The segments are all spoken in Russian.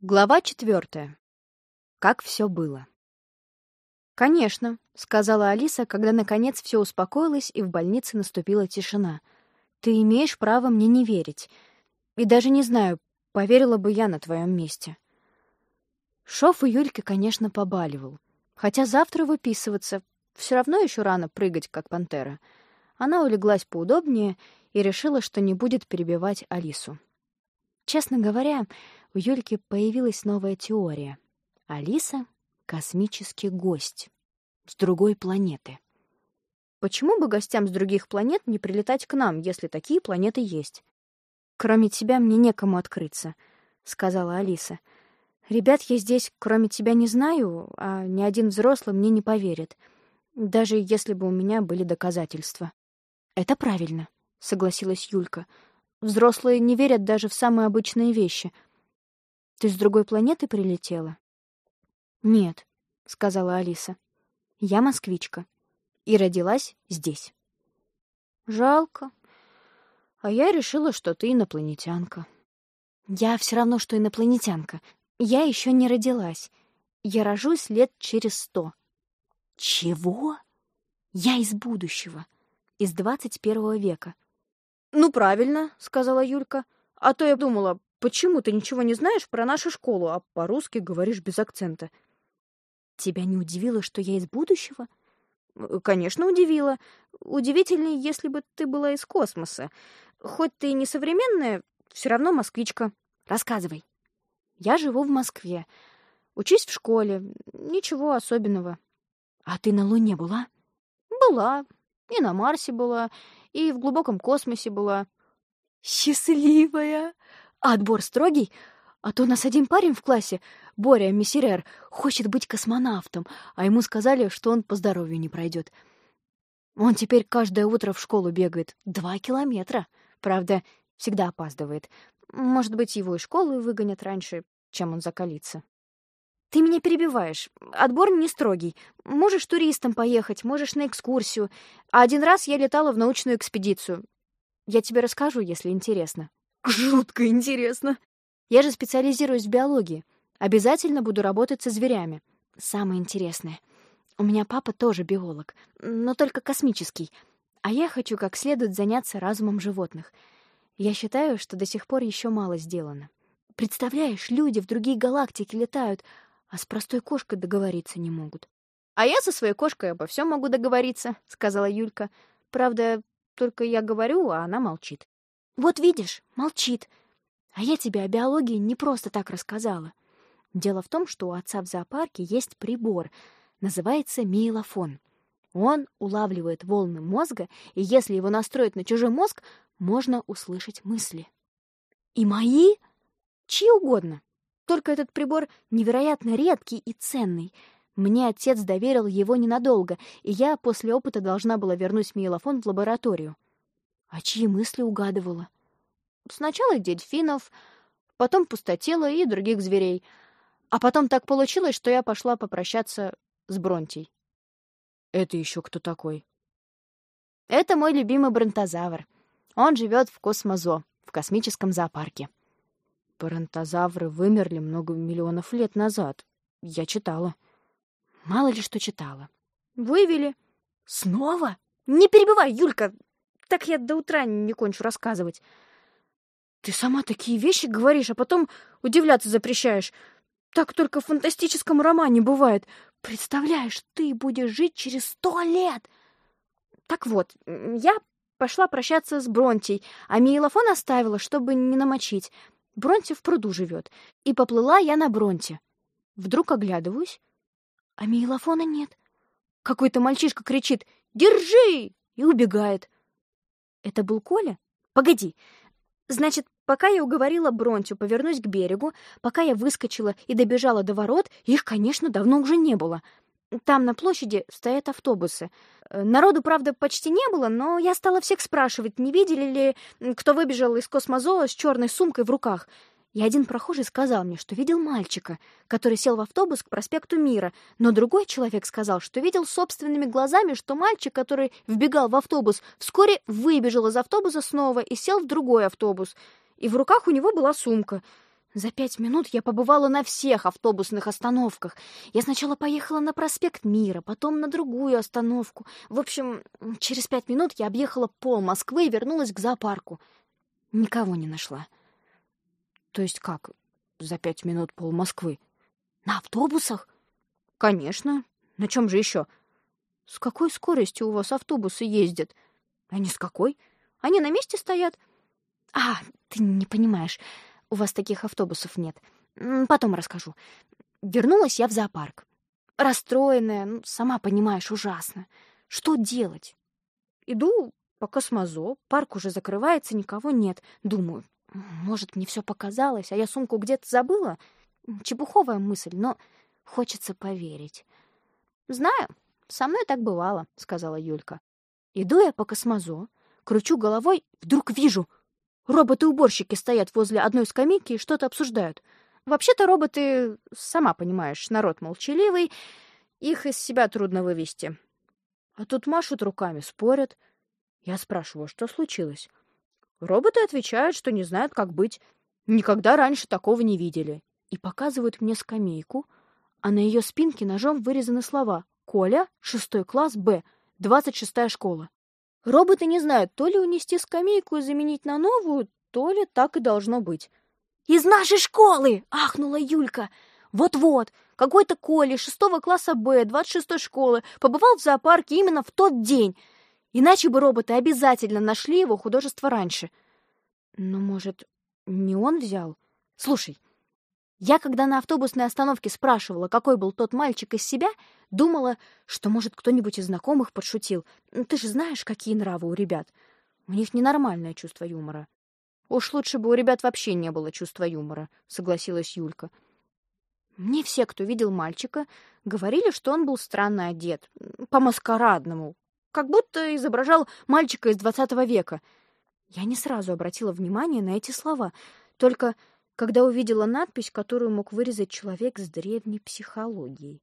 Глава четвертая. Как все было. «Конечно», — сказала Алиса, когда наконец все успокоилось и в больнице наступила тишина. «Ты имеешь право мне не верить. И даже не знаю, поверила бы я на твоем месте». Шов у Юльки, конечно, побаливал. Хотя завтра выписываться. Все равно еще рано прыгать, как пантера. Она улеглась поудобнее и решила, что не будет перебивать Алису. Честно говоря, у Юльки появилась новая теория. Алиса — космический гость с другой планеты. Почему бы гостям с других планет не прилетать к нам, если такие планеты есть? Кроме тебя мне некому открыться, — сказала Алиса. Ребят я здесь, кроме тебя, не знаю, а ни один взрослый мне не поверит, даже если бы у меня были доказательства. Это правильно, — согласилась Юлька. Взрослые не верят даже в самые обычные вещи. Ты с другой планеты прилетела? Нет, сказала Алиса. Я москвичка и родилась здесь. Жалко. А я решила, что ты инопланетянка. Я все равно, что инопланетянка. Я еще не родилась. Я рожусь лет через сто. Чего? Я из будущего, из двадцать первого века. «Ну, правильно», — сказала Юлька. «А то я думала, почему ты ничего не знаешь про нашу школу, а по-русски говоришь без акцента?» «Тебя не удивило, что я из будущего?» «Э, «Конечно, удивило. Удивительнее, если бы ты была из космоса. Хоть ты и не современная, все равно москвичка. Рассказывай». «Я живу в Москве. Учусь в школе. Ничего особенного». «А ты на Луне была?» «Была. И на Марсе была, и в глубоком космосе была. Счастливая! А отбор строгий? А то у нас один парень в классе, Боря Мессерер, хочет быть космонавтом, а ему сказали, что он по здоровью не пройдет. Он теперь каждое утро в школу бегает. Два километра. Правда, всегда опаздывает. Может быть, его из школы выгонят раньше, чем он закалится. Ты меня перебиваешь. Отбор не строгий. Можешь туристом поехать, можешь на экскурсию. А один раз я летала в научную экспедицию. Я тебе расскажу, если интересно. Жутко интересно. Я же специализируюсь в биологии. Обязательно буду работать со зверями. Самое интересное. У меня папа тоже биолог, но только космический. А я хочу как следует заняться разумом животных. Я считаю, что до сих пор еще мало сделано. Представляешь, люди в другие галактики летают, а с простой кошкой договориться не могут. «А я со своей кошкой обо всем могу договориться», — сказала Юлька. «Правда, только я говорю, а она молчит». «Вот видишь, молчит. А я тебе о биологии не просто так рассказала. Дело в том, что у отца в зоопарке есть прибор, называется миелофон. Он улавливает волны мозга, и если его настроить на чужой мозг, можно услышать мысли. И мои? Чьи угодно. Только этот прибор невероятно редкий и ценный. Мне отец доверил его ненадолго, и я после опыта должна была вернуть миелофон в лабораторию. А чьи мысли угадывала? Сначала дельфинов, потом пустотела и других зверей. А потом так получилось, что я пошла попрощаться с Бронтей. Это еще кто такой? Это мой любимый бронтозавр. Он живет в Космозо, в космическом зоопарке. Парантозавры вымерли много миллионов лет назад. Я читала. Мало ли что читала. Вывели. Снова? Не перебивай, Юлька. Так я до утра не кончу рассказывать. Ты сама такие вещи говоришь, а потом удивляться запрещаешь. Так только в фантастическом романе бывает. Представляешь, ты будешь жить через сто лет. Так вот, я пошла прощаться с Бронтей, а Мейлофон оставила, чтобы не намочить. Бронте в пруду живет. И поплыла я на Бронте. Вдруг оглядываюсь, а мейлофона нет. Какой-то мальчишка кричит «Держи!» и убегает. Это был Коля? Погоди. Значит, пока я уговорила Бронтю повернуть к берегу, пока я выскочила и добежала до ворот, их, конечно, давно уже не было — там на площади стоят автобусы. Э, народу, правда, почти не было, но я стала всех спрашивать, не видели ли, кто выбежал из космозола с черной сумкой в руках. И один прохожий сказал мне, что видел мальчика, который сел в автобус к проспекту Мира, но другой человек сказал, что видел собственными глазами, что мальчик, который вбегал в автобус, вскоре выбежал из автобуса снова и сел в другой автобус, и в руках у него была сумка. За пять минут я побывала на всех автобусных остановках. Я сначала поехала на проспект Мира, потом на другую остановку. В общем, через пять минут я объехала пол Москвы и вернулась к зоопарку. Никого не нашла. То есть как за пять минут пол Москвы? На автобусах? Конечно. На чем же еще? С какой скоростью у вас автобусы ездят? А не с какой. Они на месте стоят. А, ты не понимаешь. У вас таких автобусов нет. Потом расскажу. Вернулась я в зоопарк. Расстроенная, ну, сама понимаешь, ужасно. Что делать? Иду по Космозо, парк уже закрывается, никого нет. Думаю, может, мне все показалось, а я сумку где-то забыла? Чепуховая мысль, но хочется поверить. «Знаю, со мной так бывало», — сказала Юлька. Иду я по Космозо, кручу головой, вдруг вижу — Роботы-уборщики стоят возле одной скамейки и что-то обсуждают. Вообще-то роботы, сама понимаешь, народ молчаливый, их из себя трудно вывести. А тут машут руками, спорят. Я спрашиваю, что случилось? Роботы отвечают, что не знают, как быть. Никогда раньше такого не видели. И показывают мне скамейку, а на ее спинке ножом вырезаны слова «Коля, шестой класс, Б, двадцать шестая школа». Роботы не знают, то ли унести скамейку и заменить на новую, то ли так и должно быть. «Из нашей школы!» — ахнула Юлька. «Вот-вот, какой-то Коля шестого класса Б, 26-й школы, побывал в зоопарке именно в тот день. Иначе бы роботы обязательно нашли его художество раньше». «Но, может, не он взял? Слушай, я, когда на автобусной остановке спрашивала, какой был тот мальчик из себя, думала, что, может, кто-нибудь из знакомых подшутил. Ты же знаешь, какие нравы у ребят. У них ненормальное чувство юмора. Уж лучше бы у ребят вообще не было чувства юмора, согласилась Юлька. Мне все, кто видел мальчика, говорили, что он был странно одет, по-маскарадному, как будто изображал мальчика из двадцатого века. Я не сразу обратила внимание на эти слова, только когда увидела надпись, которую мог вырезать человек с древней психологией.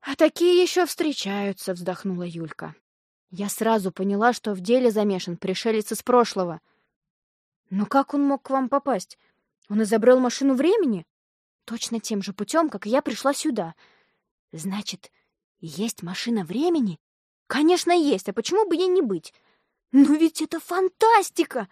«А такие еще встречаются», — вздохнула Юлька. Я сразу поняла, что в деле замешан пришелец из прошлого. Но как он мог к вам попасть? Он изобрел машину времени? Точно тем же путем, как я пришла сюда. Значит, есть машина времени? Конечно, есть, а почему бы ей не быть? Ну ведь это фантастика!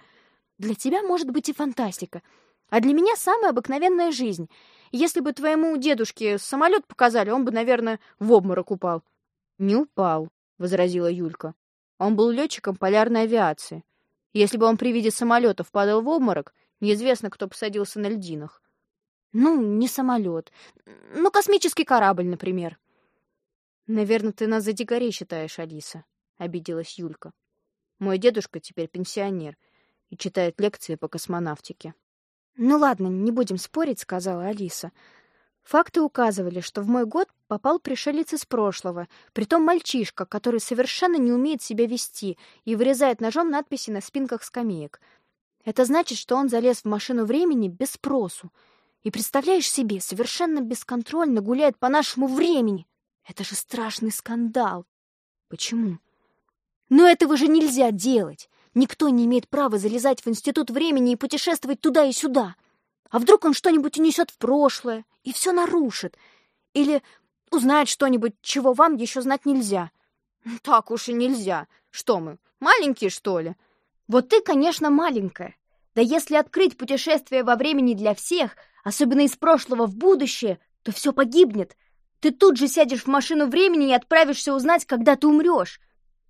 Для тебя может быть и фантастика — а для меня самая обыкновенная жизнь. Если бы твоему дедушке самолет показали, он бы, наверное, в обморок упал. — Не упал, — возразила Юлька. Он был летчиком полярной авиации. Если бы он при виде самолетов падал в обморок, неизвестно, кто посадился на льдинах. Ну, не самолет. Ну, космический корабль, например. Наверное, ты нас за дикарей считаешь, Алиса, — обиделась Юлька. Мой дедушка теперь пенсионер и читает лекции по космонавтике. «Ну ладно, не будем спорить», — сказала Алиса. Факты указывали, что в мой год попал пришелец из прошлого, притом мальчишка, который совершенно не умеет себя вести и вырезает ножом надписи на спинках скамеек. Это значит, что он залез в машину времени без спросу. И представляешь себе, совершенно бесконтрольно гуляет по нашему времени. Это же страшный скандал. Почему? Но этого же нельзя делать. Никто не имеет права залезать в институт времени и путешествовать туда и сюда. А вдруг он что-нибудь унесет в прошлое и все нарушит? Или узнает что-нибудь, чего вам еще знать нельзя? Так уж и нельзя. Что мы, маленькие, что ли? Вот ты, конечно, маленькая. Да если открыть путешествие во времени для всех, особенно из прошлого в будущее, то все погибнет. Ты тут же сядешь в машину времени и отправишься узнать, когда ты умрешь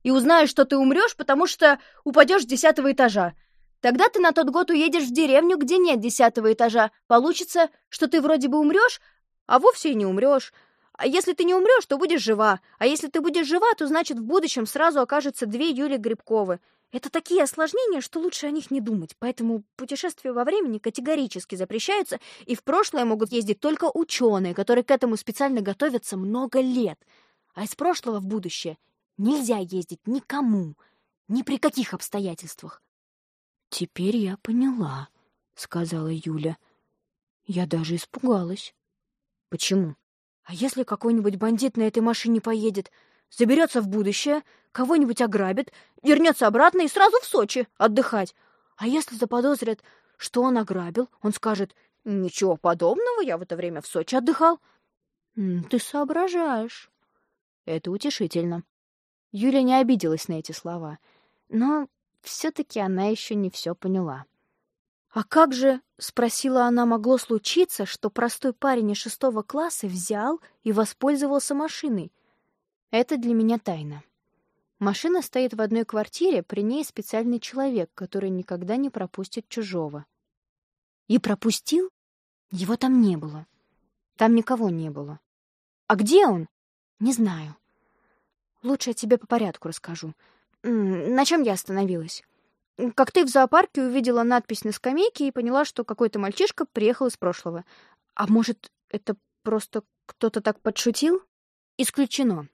и узнаешь, что ты умрешь, потому что упадешь с десятого этажа. Тогда ты на тот год уедешь в деревню, где нет десятого этажа. Получится, что ты вроде бы умрешь, а вовсе и не умрешь. А если ты не умрешь, то будешь жива. А если ты будешь жива, то значит в будущем сразу окажется две Юли Грибковы. Это такие осложнения, что лучше о них не думать. Поэтому путешествия во времени категорически запрещаются, и в прошлое могут ездить только ученые, которые к этому специально готовятся много лет. А из прошлого в будущее Нельзя ездить никому, ни при каких обстоятельствах. «Теперь я поняла», — сказала Юля. Я даже испугалась. «Почему? А если какой-нибудь бандит на этой машине поедет, заберется в будущее, кого-нибудь ограбит, вернется обратно и сразу в Сочи отдыхать? А если заподозрят, что он ограбил, он скажет, Ничего подобного, я в это время в Сочи отдыхал. Ты соображаешь. Это утешительно. Юля не обиделась на эти слова, но все-таки она еще не все поняла. «А как же, — спросила она, — могло случиться, что простой парень из шестого класса взял и воспользовался машиной? Это для меня тайна. Машина стоит в одной квартире, при ней специальный человек, который никогда не пропустит чужого. И пропустил? Его там не было. Там никого не было. А где он? Не знаю. Лучше я тебе по порядку расскажу. На чем я остановилась? Как ты в зоопарке увидела надпись на скамейке и поняла, что какой-то мальчишка приехал из прошлого. А может, это просто кто-то так подшутил? Исключено.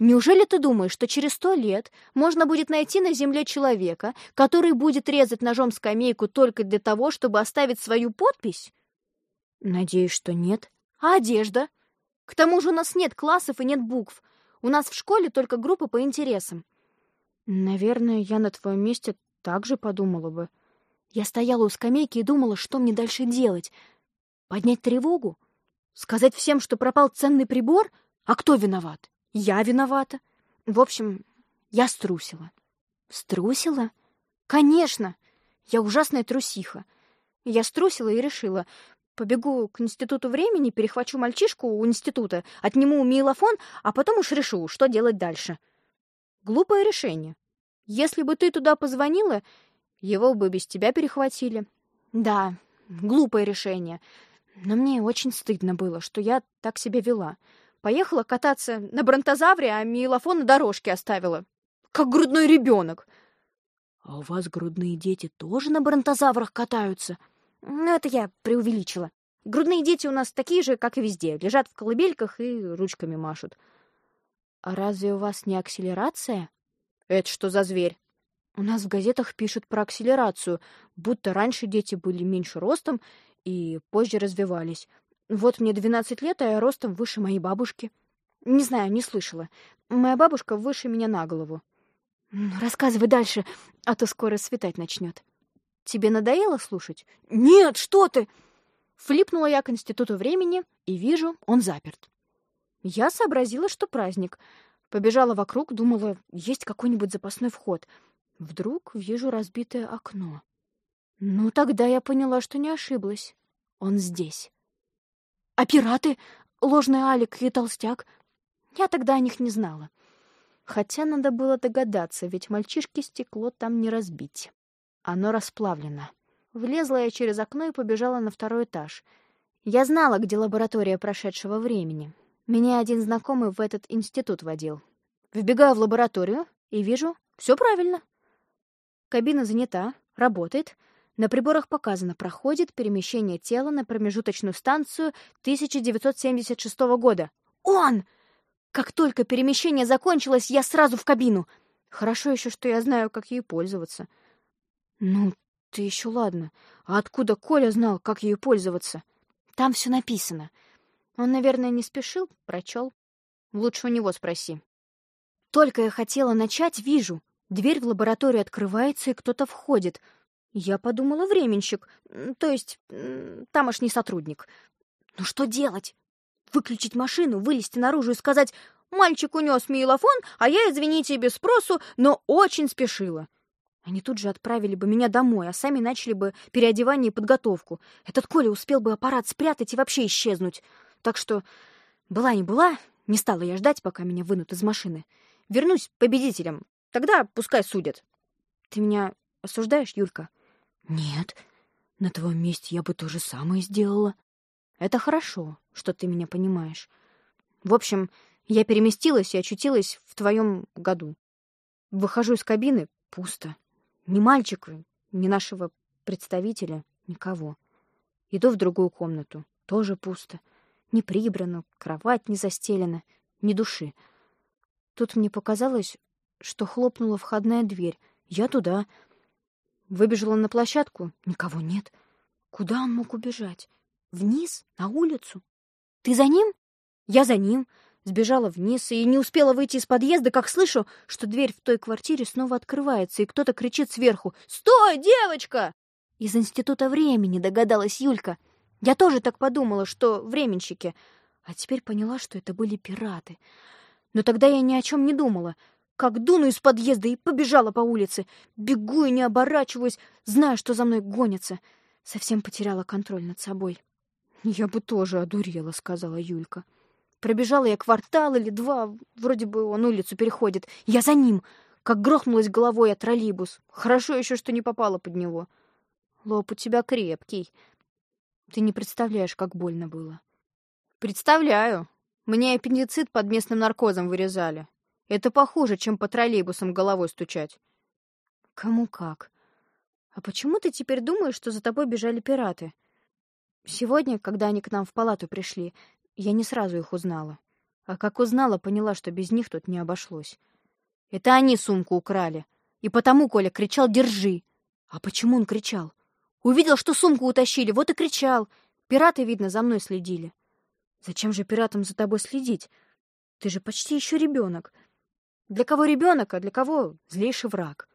Неужели ты думаешь, что через сто лет можно будет найти на земле человека, который будет резать ножом скамейку только для того, чтобы оставить свою подпись? Надеюсь, что нет. А одежда? К тому же у нас нет классов и нет букв. У нас в школе только группы по интересам. Наверное, я на твоем месте так же подумала бы. Я стояла у скамейки и думала, что мне дальше делать. Поднять тревогу? Сказать всем, что пропал ценный прибор? А кто виноват? Я виновата. В общем, я струсила. Струсила? Конечно! Я ужасная трусиха. Я струсила и решила, побегу к институту времени, перехвачу мальчишку у института, отниму милофон, а потом уж решу, что делать дальше. Глупое решение. Если бы ты туда позвонила, его бы без тебя перехватили. Да, глупое решение. Но мне очень стыдно было, что я так себя вела. Поехала кататься на бронтозавре, а милофон на дорожке оставила. Как грудной ребенок. А у вас грудные дети тоже на бронтозаврах катаются? Ну, это я преувеличила. Грудные дети у нас такие же, как и везде. Лежат в колыбельках и ручками машут. А разве у вас не акселерация? Это что за зверь? У нас в газетах пишут про акселерацию, будто раньше дети были меньше ростом и позже развивались. Вот мне 12 лет, а я ростом выше моей бабушки. Не знаю, не слышала. Моя бабушка выше меня на голову. Рассказывай дальше, а то скоро светать начнет. Тебе надоело слушать? Нет, что ты! Флипнула я к институту времени и вижу, он заперт. Я сообразила, что праздник. Побежала вокруг, думала, есть какой-нибудь запасной вход. Вдруг вижу разбитое окно. Ну, тогда я поняла, что не ошиблась. Он здесь. А пираты? Ложный Алик и Толстяк? Я тогда о них не знала. Хотя надо было догадаться, ведь мальчишке стекло там не разбить. Оно расплавлено. Влезла я через окно и побежала на второй этаж. Я знала, где лаборатория прошедшего времени. Меня один знакомый в этот институт водил. Вбегаю в лабораторию и вижу, все правильно. Кабина занята, работает — на приборах показано, проходит перемещение тела на промежуточную станцию 1976 года. Он! Как только перемещение закончилось, я сразу в кабину. Хорошо еще, что я знаю, как ей пользоваться. Ну, ты еще ладно. А откуда Коля знал, как ею пользоваться? Там все написано. Он, наверное, не спешил, прочел. Лучше у него спроси. Только я хотела начать, вижу. Дверь в лабораторию открывается, и кто-то входит — я подумала, временщик, то есть тамошний сотрудник. Ну что делать? Выключить машину, вылезти наружу и сказать «Мальчик унес мейлофон, а я, извините, без спросу, но очень спешила». Они тут же отправили бы меня домой, а сами начали бы переодевание и подготовку. Этот Коля успел бы аппарат спрятать и вообще исчезнуть. Так что была не была, не стала я ждать, пока меня вынут из машины. Вернусь победителем, тогда пускай судят. Ты меня осуждаешь, Юлька? Нет, на твоем месте я бы то же самое сделала. Это хорошо, что ты меня понимаешь. В общем, я переместилась и очутилась в твоем году. Выхожу из кабины — пусто. Ни мальчика, ни нашего представителя, никого. Иду в другую комнату — тоже пусто. Не прибрано, кровать не застелена, ни души. Тут мне показалось, что хлопнула входная дверь. Я туда — Выбежала на площадку. Никого нет. Куда он мог убежать? Вниз? На улицу? Ты за ним? Я за ним. Сбежала вниз и не успела выйти из подъезда, как слышу, что дверь в той квартире снова открывается, и кто-то кричит сверху «Стой, девочка!» Из института времени догадалась Юлька. Я тоже так подумала, что временщики, а теперь поняла, что это были пираты. Но тогда я ни о чем не думала. Как дуну из подъезда и побежала по улице. Бегу и не оборачиваюсь, зная, что за мной гонятся. Совсем потеряла контроль над собой. «Я бы тоже одурела», — сказала Юлька. Пробежала я квартал или два, вроде бы он улицу переходит. Я за ним, как грохнулась головой от троллейбус. Хорошо еще, что не попала под него. Лоб у тебя крепкий. Ты не представляешь, как больно было. Представляю. Мне аппендицит под местным наркозом вырезали. Это похуже, чем по троллейбусам головой стучать. Кому как. А почему ты теперь думаешь, что за тобой бежали пираты? Сегодня, когда они к нам в палату пришли, я не сразу их узнала. А как узнала, поняла, что без них тут не обошлось. Это они сумку украли. И потому Коля кричал «Держи!» А почему он кричал? Увидел, что сумку утащили, вот и кричал. Пираты, видно, за мной следили. Зачем же пиратам за тобой следить? Ты же почти еще ребенок. Для кого ребенок, а для кого злейший враг?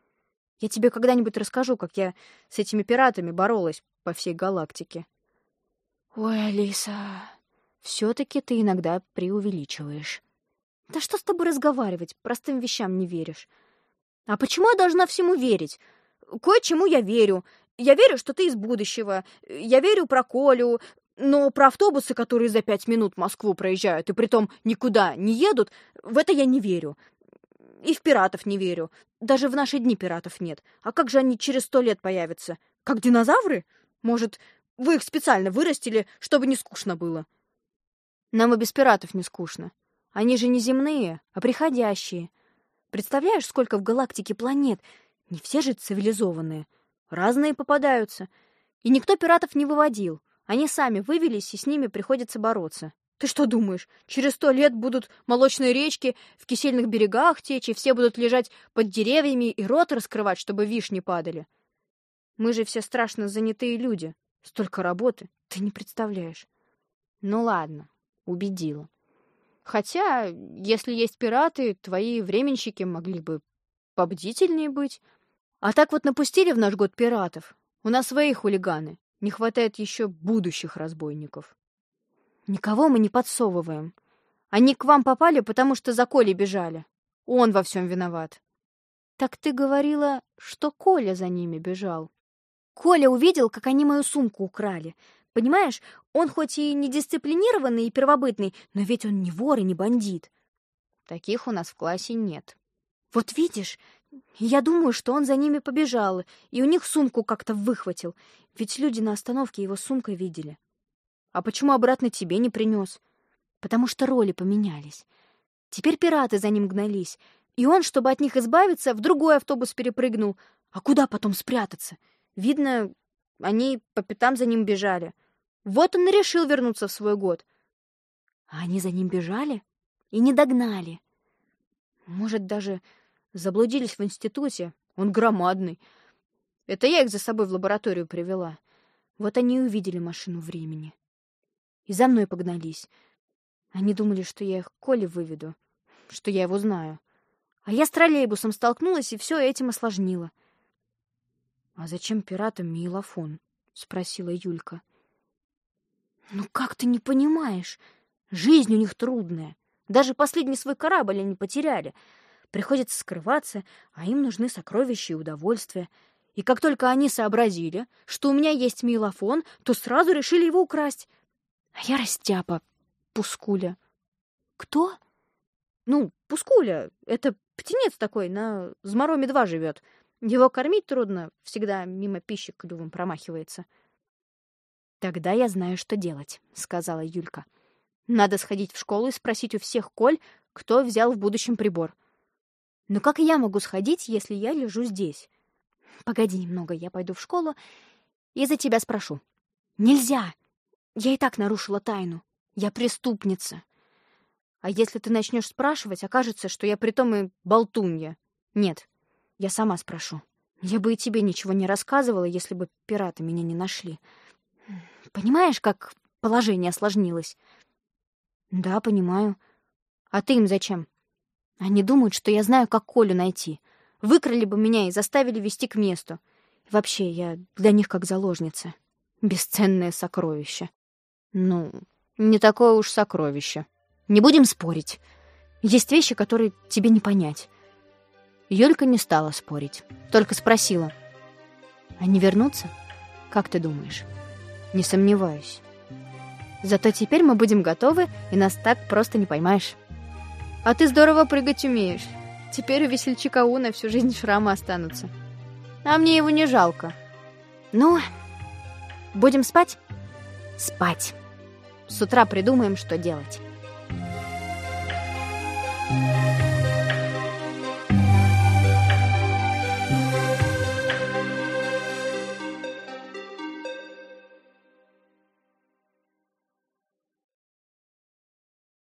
Я тебе когда-нибудь расскажу, как я с этими пиратами боролась по всей галактике. Ой, Алиса, все-таки ты иногда преувеличиваешь. Да что с тобой разговаривать, простым вещам не веришь. А почему я должна всему верить? Кое-чему я верю. Я верю, что ты из будущего. Я верю про Колю. Но про автобусы, которые за пять минут Москву проезжают и притом никуда не едут, в это я не верю. И в пиратов не верю. Даже в наши дни пиратов нет. А как же они через сто лет появятся? Как динозавры? Может, вы их специально вырастили, чтобы не скучно было? Нам и без пиратов не скучно. Они же не земные, а приходящие. Представляешь, сколько в галактике планет? Не все же цивилизованные. Разные попадаются. И никто пиратов не выводил. Они сами вывелись, и с ними приходится бороться. Ты что думаешь, через сто лет будут молочные речки в кисельных берегах течь, и все будут лежать под деревьями и рот раскрывать, чтобы вишни падали? Мы же все страшно занятые люди. Столько работы, ты не представляешь. Ну ладно, убедила. Хотя, если есть пираты, твои временщики могли бы побдительнее быть. А так вот напустили в наш год пиратов. У нас свои хулиганы. Не хватает еще будущих разбойников. Никого мы не подсовываем. Они к вам попали, потому что за Колей бежали. Он во всем виноват. Так ты говорила, что Коля за ними бежал. Коля увидел, как они мою сумку украли. Понимаешь, он хоть и не дисциплинированный и первобытный, но ведь он не вор и не бандит. Таких у нас в классе нет. Вот видишь, я думаю, что он за ними побежал, и у них сумку как-то выхватил, ведь люди на остановке его сумкой видели. А почему обратно тебе не принес? Потому что роли поменялись. Теперь пираты за ним гнались, и он, чтобы от них избавиться, в другой автобус перепрыгнул. А куда потом спрятаться? Видно, они по пятам за ним бежали. Вот он и решил вернуться в свой год. А они за ним бежали и не догнали. Может, даже заблудились в институте. Он громадный. Это я их за собой в лабораторию привела. Вот они и увидели машину времени. И за мной погнались. Они думали, что я их Коле выведу, что я его знаю. А я с троллейбусом столкнулась и все этим осложнила. «А зачем пиратам мейлофон?» — спросила Юлька. «Ну как ты не понимаешь? Жизнь у них трудная. Даже последний свой корабль они потеряли. Приходится скрываться, а им нужны сокровища и удовольствия. И как только они сообразили, что у меня есть мейлофон, то сразу решили его украсть. А я растяпа, Пускуля. Кто? Ну, Пускуля. Это птенец такой, на Змороме-2 живет. Его кормить трудно, всегда мимо пищи клювом промахивается. «Тогда я знаю, что делать», — сказала Юлька. «Надо сходить в школу и спросить у всех Коль, кто взял в будущем прибор. Но как я могу сходить, если я лежу здесь? Погоди немного, я пойду в школу и за тебя спрошу. Нельзя! Я и так нарушила тайну. Я преступница. А если ты начнешь спрашивать, окажется, что я притом и болтунья. Нет, я сама спрошу. Я бы и тебе ничего не рассказывала, если бы пираты меня не нашли. Понимаешь, как положение осложнилось? Да, понимаю. А ты им зачем? Они думают, что я знаю, как Колю найти. Выкрали бы меня и заставили вести к месту. Вообще, я для них как заложница. Бесценное сокровище. Ну, не такое уж сокровище. Не будем спорить. Есть вещи, которые тебе не понять. Юлька не стала спорить, только спросила. Они вернутся? Как ты думаешь? Не сомневаюсь. Зато теперь мы будем готовы, и нас так просто не поймаешь. А ты здорово прыгать умеешь. Теперь у весельчака Уна всю жизнь шрамы останутся. А мне его не жалко. Ну, будем спать? Спать. С утра придумаем, что делать.